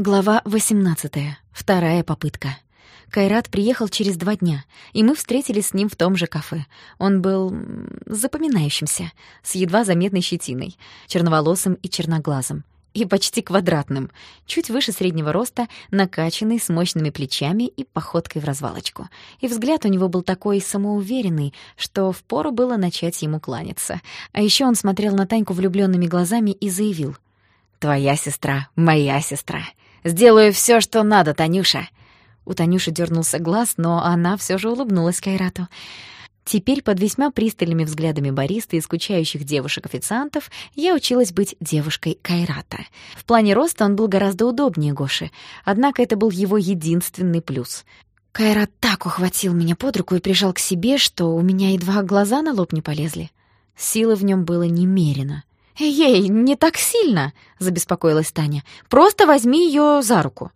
Глава 18. Вторая попытка. Кайрат приехал через два дня, и мы встретились с ним в том же кафе. Он был запоминающимся, с едва заметной щетиной, черноволосым и черноглазым, и почти квадратным, чуть выше среднего роста, накачанный, с мощными плечами и походкой в развалочку. И взгляд у него был такой самоуверенный, что впору было начать ему кланяться. А еще он смотрел на Таньку влюбленными глазами и заявил — «Твоя сестра, моя сестра. Сделаю все, что надо, Танюша». У Танюши дернулся глаз, но она все же улыбнулась Кайрату. Теперь под весьма пристальными взглядами бариста и скучающих девушек-официантов я училась быть девушкой Кайрата. В плане роста он был гораздо удобнее Гоши, однако это был его единственный плюс. Кайрат так ухватил меня под руку и прижал к себе, что у меня едва глаза на лоб не полезли. Силы в нем было немерено. «Эй, не так сильно!» — забеспокоилась Таня. «Просто возьми ее за руку».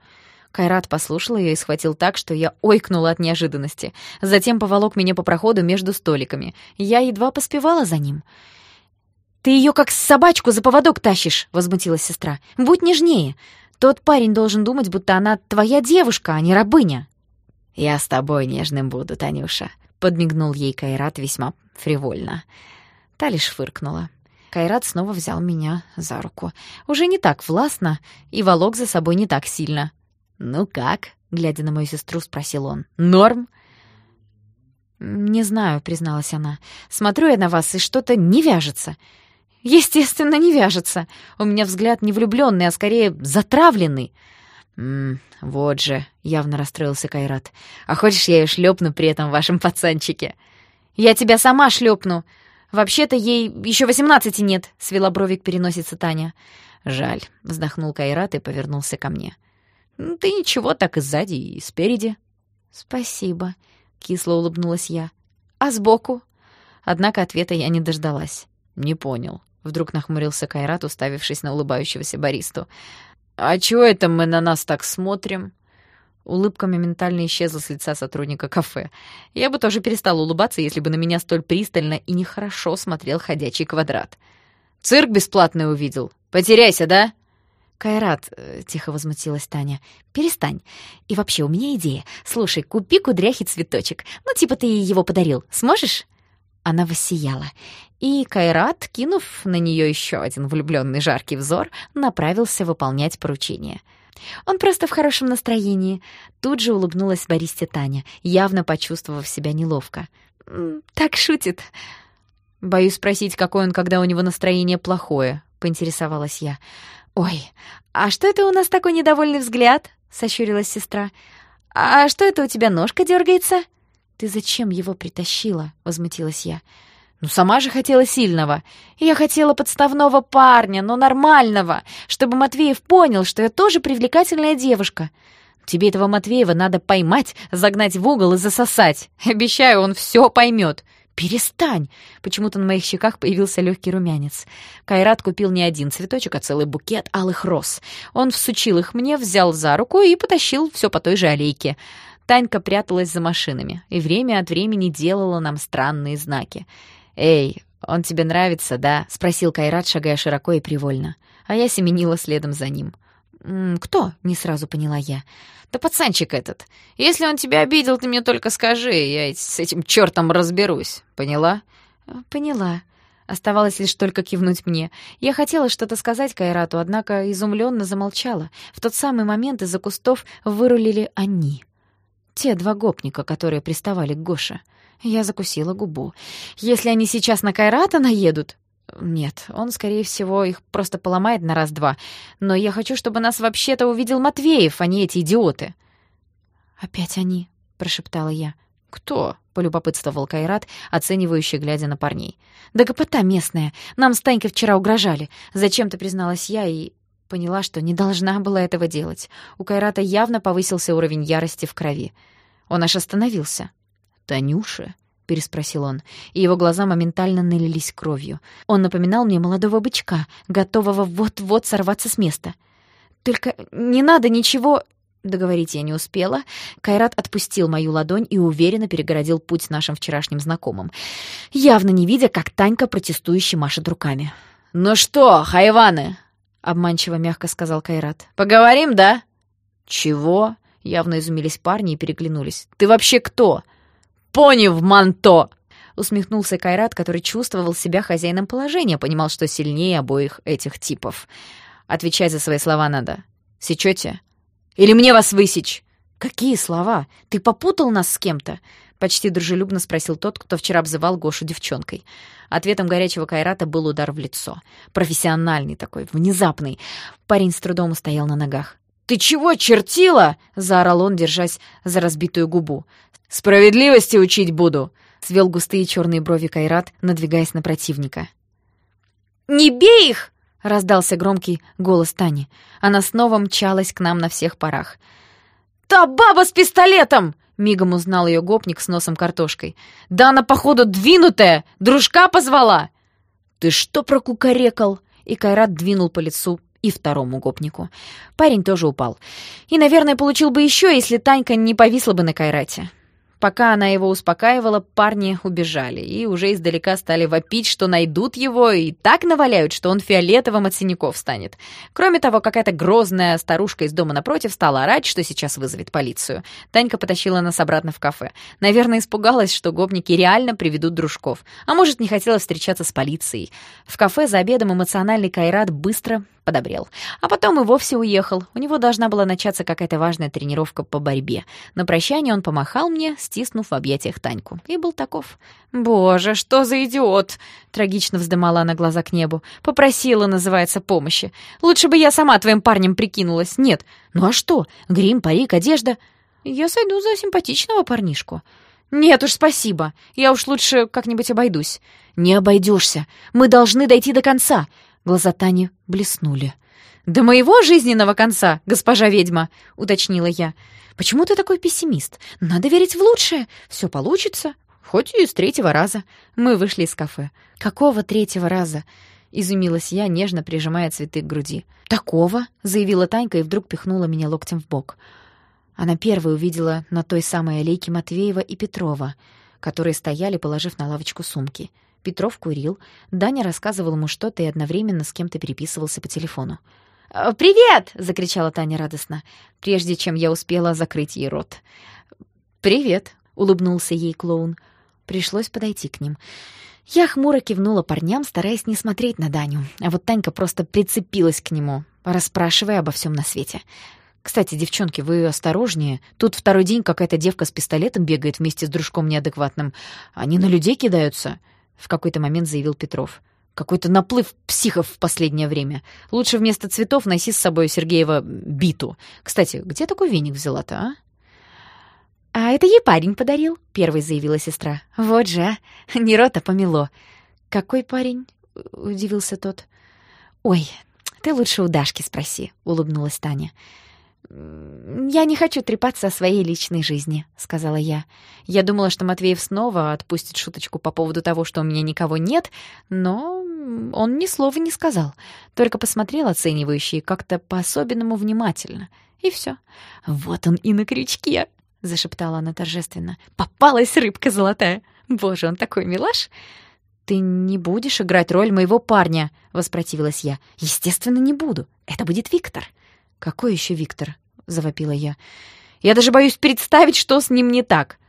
Кайрат послушал ее и схватил так, что я ойкнула от неожиданности. Затем поволок меня по проходу между столиками. Я едва поспевала за ним. «Ты ее как собачку за поводок тащишь!» — возмутилась сестра. «Будь нежнее. Тот парень должен думать, будто она твоя девушка, а не рабыня». «Я с тобой нежным буду, Танюша», — подмигнул ей Кайрат весьма фривольно. Та лишь фыркнула. Кайрат снова взял меня за руку. Уже не так властно и волок за собой не так сильно. «Ну как?» — глядя на мою сестру, спросил он. «Норм?» «Не знаю», — призналась она. «Смотрю я на вас, и что-то не вяжется». «Естественно, не вяжется. У меня взгляд не влюбленный, а скорее затравленный». «М вот же», — явно расстроился Кайрат. «А хочешь, я ее шлепну при этом вашем пацанчике?» «Я тебя сама шлепну. «Вообще-то ей еще восемнадцати нет», — свела бровик переносится Таня. «Жаль», — вздохнул Кайрат и повернулся ко мне. «Ты ничего, так и сзади, и спереди». «Спасибо», — кисло улыбнулась я. «А сбоку?» Однако ответа я не дождалась. «Не понял», — вдруг нахмурился Кайрат, уставившись на улыбающегося баристу. «А чего это мы на нас так смотрим?» Улыбка моментально исчезла с лица сотрудника кафе. Я бы тоже перестала улыбаться, если бы на меня столь пристально и нехорошо смотрел ходячий квадрат. «Цирк бесплатный увидел. Потеряйся, да?» «Кайрат», э, — тихо возмутилась Таня, — «перестань. И вообще, у меня идея. Слушай, купи кудряхий цветочек. Ну, типа ты его подарил. Сможешь?» Она воссияла. И Кайрат, кинув на нее еще один влюбленный жаркий взор, направился выполнять поручение — он просто в хорошем настроении. Тут же улыбнулась Бористе Таня, явно почувствовав себя неловко. «Так шутит». «Боюсь спросить, какой он, когда у него настроение плохое», — поинтересовалась я. «Ой, а что это у нас такой недовольный взгляд?» — сощурилась сестра. «А что это у тебя ножка дергается?» «Ты зачем его притащила?» — возмутилась я. Ну, сама же хотела сильного. Я хотела подставного парня, но нормального, чтобы Матвеев понял, что я тоже привлекательная девушка. Тебе этого Матвеева надо поймать, загнать в угол и засосать. Обещаю, он все поймет. «Перестань!» Почему-то на моих щеках появился легкий румянец. Кайрат купил не один цветочек, а целый букет алых роз. Он всучил их мне, взял за руку и потащил все по той же аллейке. Танька пряталась за машинами и время от времени делала нам странные знаки. «Эй, он тебе нравится, да?» — спросил Кайрат, шагая широко и привольно. А я семенила следом за ним. «Кто?» — не сразу поняла я. «Да пацанчик этот. Если он тебя обидел, ты мне только скажи, я с этим чертом разберусь. Поняла?» «Поняла». Оставалось лишь только кивнуть мне. Я хотела что-то сказать Кайрату, однако изумленно замолчала. В тот самый момент из-за кустов вырулили они. Те два гопника, которые приставали к Гоше. Я закусила губу. Если они сейчас на Кайрата наедут... Нет, он, скорее всего, их просто поломает на раз-два. Но я хочу, чтобы нас вообще-то увидел Матвеев, а не эти идиоты. «Опять они», — прошептала я. «Кто?» — полюбопытствовал Кайрат, оценивающе глядя на парней. «Да гопота местная. Нам с Танькой вчера угрожали. Зачем-то призналась я и поняла, что не должна была этого делать. У Кайрата явно повысился уровень ярости в крови. Он аж остановился. «Танюша?» — переспросил он, и его глаза моментально налились кровью. Он напоминал мне молодого бычка, готового вот-вот сорваться с места. «Только не надо ничего...» Договорить я не успела. Кайрат отпустил мою ладонь и уверенно перегородил путь нашим вчерашним знакомым, явно не видя, как Танька протестующе машет руками. «Ну что, хайваны?» — обманчиво мягко сказал Кайрат. «Поговорим, да? «Чего?» — явно изумились парни и переглянулись. «Ты вообще кто?» «Пони в манто!» Усмехнулся Кайрат, который чувствовал себя хозяином положения, понимал, что сильнее обоих этих типов. «Отвечать за свои слова надо. Сечете? Или мне вас высечь?» «Какие слова? Ты попутал нас с кем-то?» Почти дружелюбно спросил тот, кто вчера обзывал Гошу девчонкой. Ответом горячего Кайрата был удар в лицо. Профессиональный такой, внезапный. Парень с трудом устоял на ногах. «Ты чего, чертила?» — заорал он, держась за разбитую губу. «Справедливости учить буду!» — свел густые черные брови Кайрат, надвигаясь на противника. «Не бей их!» — раздался громкий голос Тани. Она снова мчалась к нам на всех парах. «Та баба с пистолетом!» — мигом узнал ее гопник с носом картошкой. «Да она, походу, двинутая! Дружка позвала!» «Ты что прокукарекал?» И Кайрат двинул по лицу и второму гопнику. Парень тоже упал. И, наверное, получил бы еще, если Танька не повисла бы на Кайрате. Пока она его успокаивала, парни убежали и уже издалека стали вопить, что найдут его, и так наваляют, что он фиолетовым от синяков станет. Кроме того, какая-то грозная старушка из дома напротив стала орать, что сейчас вызовет полицию. Танька потащила нас обратно в кафе. Наверное, испугалась, что гопники реально приведут дружков. А может, не хотела встречаться с полицией. В кафе за обедом эмоциональный Кайрат быстро подобрел. А потом и вовсе уехал. У него должна была начаться какая-то важная тренировка по борьбе. На прощание он помахал мне, стиснув в объятиях Таньку. И был таков. «Боже, что за идиот!» — трагично вздымала она глаза к небу. «Попросила, называется, помощи. Лучше бы я сама твоим парнем прикинулась. Нет. Ну а что? Грим, парик, одежда. Я сойду за симпатичного парнишку». «Нет уж, спасибо. Я уж лучше как-нибудь обойдусь». «Не обойдешься. Мы должны дойти до конца. Глаза Тани блеснули. «До моего жизненного конца, госпожа ведьма!» — уточнила я. «Почему ты такой пессимист? Надо верить в лучшее. Все получится. Хоть и с третьего раза». Мы вышли из кафе. «Какого третьего раза?» — изумилась я, нежно прижимая цветы к груди. «Такого?» — заявила Танька и вдруг пихнула меня локтем в бок. Она первой увидела на той самой аллейке Матвеева и Петрова, которые стояли, положив на лавочку сумки. Петров курил, Даня рассказывал ему что-то и одновременно с кем-то переписывался по телефону. «Э, «Привет!» — закричала Таня радостно, прежде чем я успела закрыть ей рот. «Привет!» — улыбнулся ей клоун. Пришлось подойти к ним. Я хмуро кивнула парням, стараясь не смотреть на Даню, а вот Танька просто прицепилась к нему, расспрашивая обо всем на свете. «Кстати, девчонки, вы осторожнее. Тут второй день какая-то девка с пистолетом бегает вместе с дружком неадекватным. Они на людей кидаются». В какой-то момент заявил Петров. Какой-то наплыв психов в последнее время. Лучше вместо цветов носи с собой Сергеева биту. Кстати, где такой веник взяла-то, а? «А это ей парень подарил», — первой заявила сестра. «Вот же, а! Не рота помело». «Какой парень?» — удивился тот. «Ой, ты лучше у Дашки спроси», — улыбнулась Таня. «Я не хочу трепаться о своей личной жизни», — сказала я. Я думала, что Матвеев снова отпустит шуточку по поводу того, что у меня никого нет, но он ни слова не сказал, только посмотрел оценивающе как-то по-особенному внимательно. И все. «Вот он и на крючке», — зашептала она торжественно. «Попалась рыбка золотая! Боже, он такой милаш!» «Ты не будешь играть роль моего парня?» — воспротивилась я. «Естественно, не буду. Это будет Виктор». «Какой еще Виктор?» — завопила я. «Я даже боюсь представить, что с ним не так».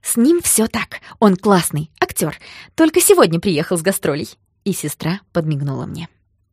«С ним все так. Он классный, актер. Только сегодня приехал с гастролей». И сестра подмигнула мне.